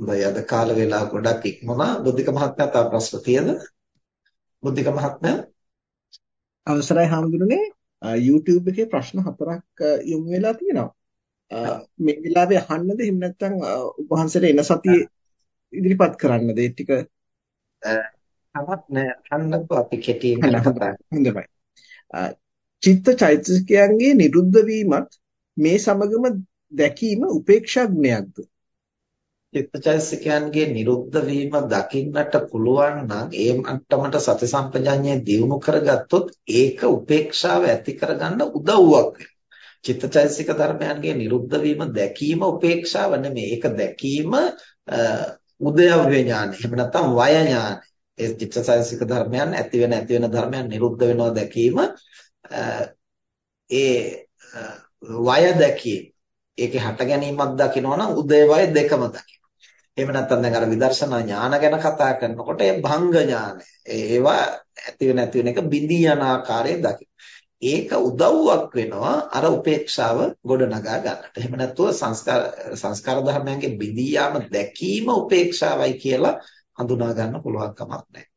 හොඳයි අද කාල වේලාව ගොඩක් ඉක්මනා බුද්ධික මහත්මයා තව ප්‍රශ්න තියෙද? බුද්ධික මහත්මයා අවසරයි හාමුදුරනේ YouTube එකේ ප්‍රශ්න හතරක් යොමු වෙලා තියෙනවා. මේ වෙලාවේ අහන්නද එහෙම නැත්නම් උපහන්සේට එන සතියේ ඉදිරිපත් කරන්නද ඒ ටික? තමත් නෑ අහන්නකෝ අපි කෙටියෙන් කතා හොඳයි. චිත්ත චෛතසිකයන්ගේ නිරුද්ධ වීමත් මේ සමගම දැකීම උපේක්ෂා ගුණයක්ද? චිත්තචෛතසිකයන්ගේ නිරුද්ධ වීම දකින්නට පුළුවන් නම් ඒ මට්ටමට සති සම්පජඤ්ඤය දියුණු කරගත්තොත් ඒක උපේක්ෂාව ඇති කරගන්න උදව්වක් වෙනවා. චිත්තචෛතසික ධර්මයන්ගේ නිරුද්ධ වීම දැකීම උපේක්ෂාව නෙමෙයි. ඒක දැකීම උදයව්‍ය ඥානය. එහෙම නැත්නම් වය ඥානය. ඒ චිත්තචෛතසික ධර්මයන් ඇති වෙන ඇති වෙන ධර්මයන් නිරුද්ධ වෙනවා දැකීම ඒ වය දැකීම. ඒකේ හට ගැනීමක් දකිනවා නම් උදේවය දෙකම දකිනවා. එහෙම නැත්නම් දැන් අර විදර්ශනා ඥාන ගැන කතා කරනකොට ඒ භංග ඥානය ඒවා ඇති වෙන නැති වෙන එක බිඳී යන ආකාරය දකින්න. ඒක උදව්වක් වෙනවා අර උපේක්ෂාව ගොඩනගා ගන්නට. එහෙම නැත්නම් සංස්කාර සංස්කාර ධර්මයන්ගේ බිඳී යාම දැකීම උපේක්ෂාවයි කියලා හඳුනා ගන්න පුළුවන් කමක් නැහැ.